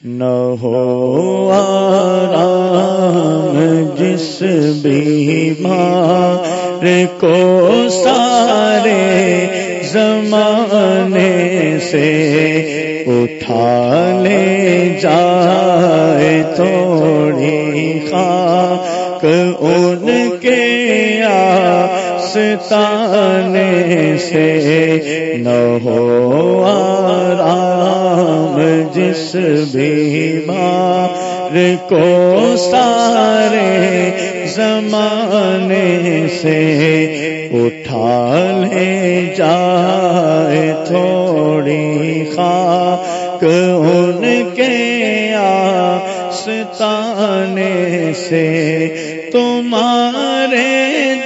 نہ ہو آرام جس بیمار کو سارے زمانے سے اٹھا لے جائے تھوڑی خاک ان کے آستانے سے نہ ہو آرام جس بیمار کو سارے زمانے سے اٹھا لے جائے، تھوڑی خاک ان کے آستانے سے تمہارے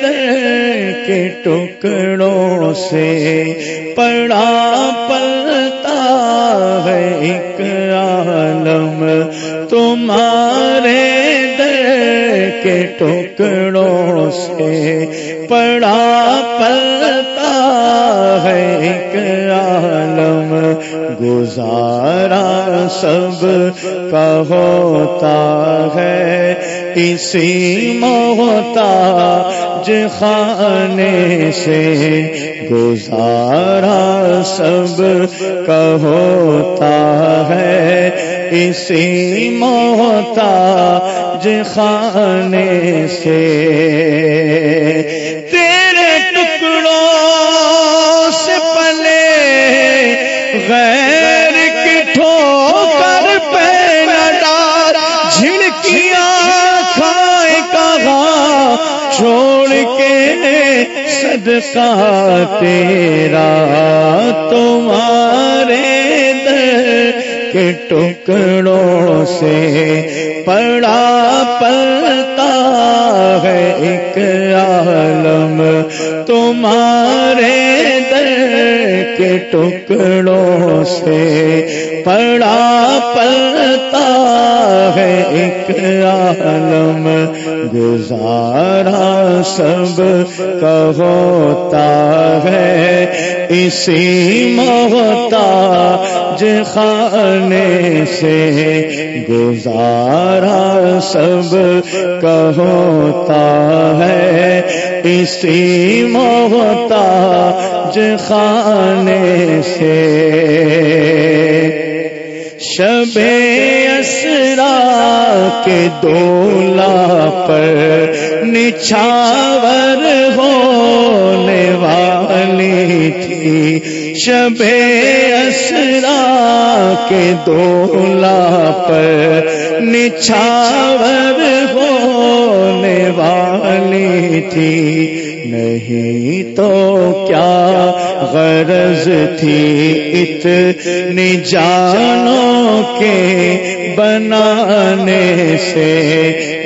در کے ٹکڑوں سے پڑا ٹکڑوں سے پڑا پلتا ہے ایک عالم گزارا سب کا ہوتا ہے۔ اسی موتا خانے سے گزارا سب کا ہوتا ہے۔ اسی موتا خانے سے۔ تیرے ٹکڑوں سے پلے غیر کی ٹھوکر پہ ڈار جھڑکیاں کھائے کہاں؟ چھوڑ کے صدقہ تیرا تمہارے در کے ٹکڑوں سے پڑا پڑتا ہے ایک عالم تمہارے کے ٹکڑوں سے پڑا پلتا ہے ایک عالم گزارا سب کا ہوتا ہے اسی موتا خانے سے گزارا سب کا ہوتا ہے۔ اسی موتا خانے سے۔ شب اسرا کے دولا پر نچھاور شب اسرا کے دولا پر نچھاور ہونے والی تھی نہیں تو کیا غرض تھی اتنی جانوں کے بنانے سے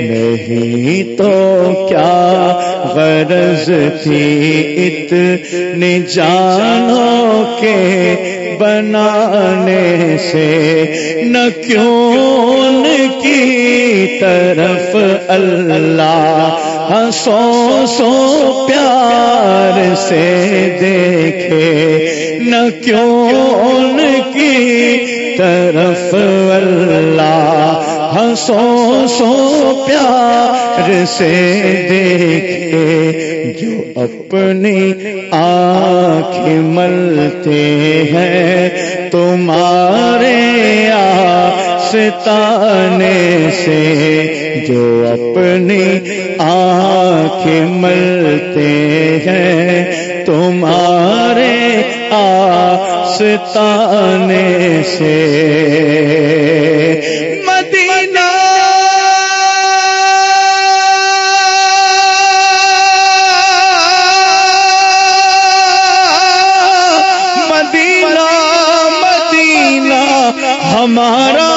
نہیں تو کیا غرض تھی اتنی جانوں کے بنانے سے نہ کیوں کی طرف اللہ ہنسو سو پیار سے دیکھے، نہ کیوں ان کی طرف اللہ۔ ہنسو سو پیار سے دیکھے، جو اپنی آنکھ ملتے ہیں۔ تمہارے آستانے سے جو اپنی آنکھ ملتے ہیں تمہارے آستانے سے۔ مدینہ۔ مدینہ مدینہ ہمارا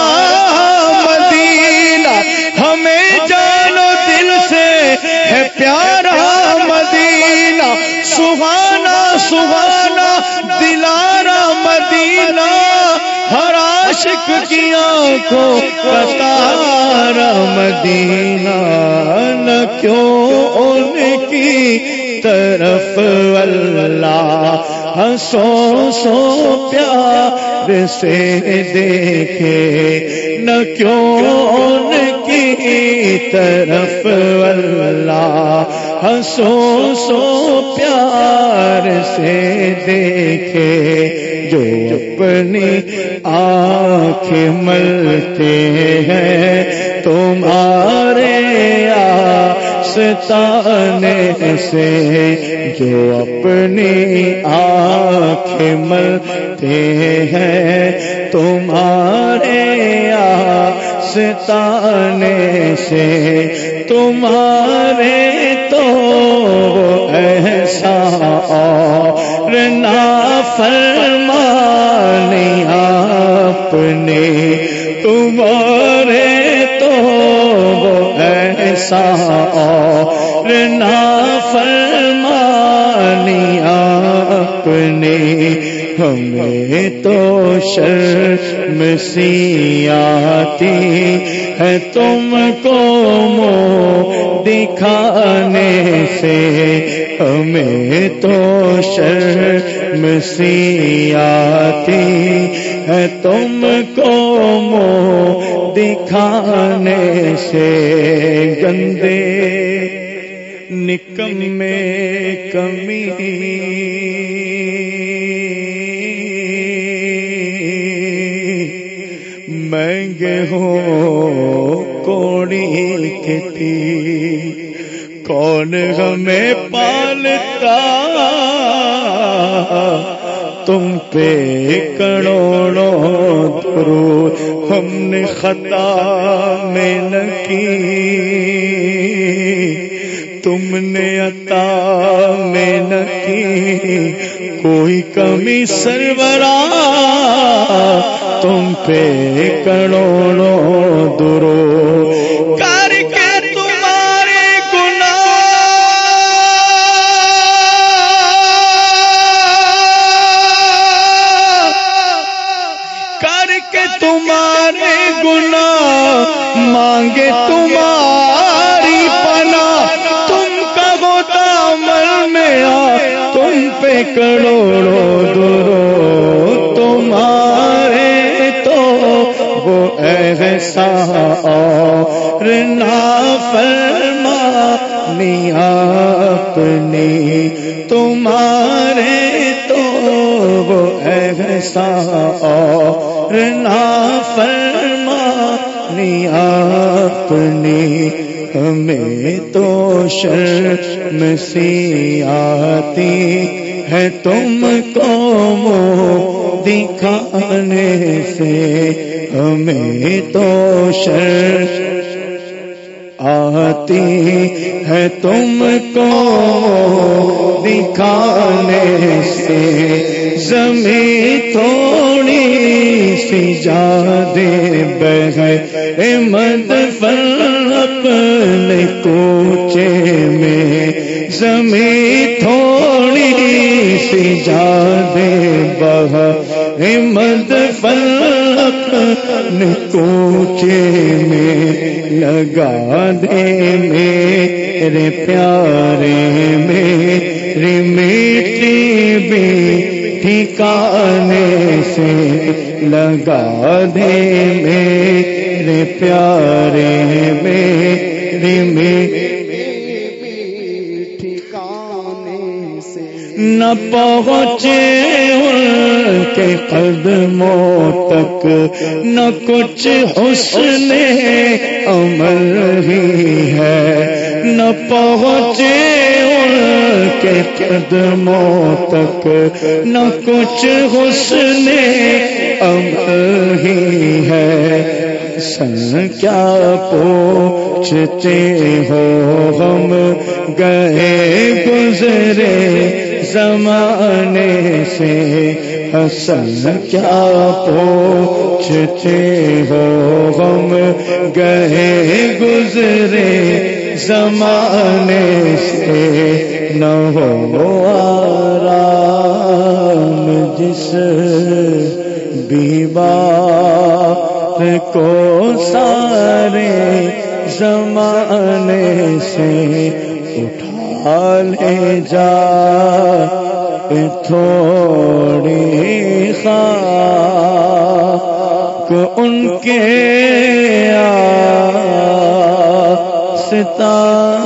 کو کتار مدینہ نہ کیوں ان کی طرف اللہ ہنسو سو پیار سے دیکھے نہ کیوں ان کی طرف اللہ ہنسو سو پیار سے دیکھے جو اپنی آنکھ ملتے ہیں تمہارے آستانے سے جو اپنی آنکھ ملتے ہیں تمہارے آستانے سے تمہارے تو ایسا اور نا فرمانی اپنے تمہارے تو ایسا اور نا فرمانی اپنے ہمیں تو شرم سی آتی ہے تم کو مو دکھانے سے۔ ہمیں تو شرم سی آتی ہے تم کو مو دکھانے سے۔ گندے، نکم میں کمی مہنگے ہو کوڑی کھیتی کون ہمیں پالتا تم پہ کروڑوں درو ہم نے خطا میں نہ کی تم نے عطا میں نہ کی کوئی کمی سرورا تم پہ کروڑوں درو کروڑوں درو تمہارے تو وہ ایسا اور نا فرما اپنی تمہارے تو وہ ایسا اور نا فرما اپنی ہمیں تو شرم سی آتی ہے تم کو دکھانے سے ہمیں تو شرم آتی ہے تم کو دکھانے سے زمین تھوڑی سی جادے بہ مد فل اپنے کوچے میں زمین تھوڑی سی جادے بہ مد اپنے کوچے میں لگا دے میرے پیارے میری میٹھی بھی ٹھکانے سے لگا دے میرے پیارے میری نہ پہنچے ان کے قدموں تک نہ کچھ حسن عمل ہی ہے۔ نہ پہنچے ان کے قدموں تک نہ کچھ حسن عمل ہی ہے۔ سن کیا پوچھتے ہو ہم گئے گزرے زمانے سے، حسن کیا پوچھتے ہو ہم گئے گزرے زمانے سے؟ نہ ہو آرام جس بیمار کو سارے زمانے سے اٹھا لے جا تھوڑی خاک کو ان کے ستا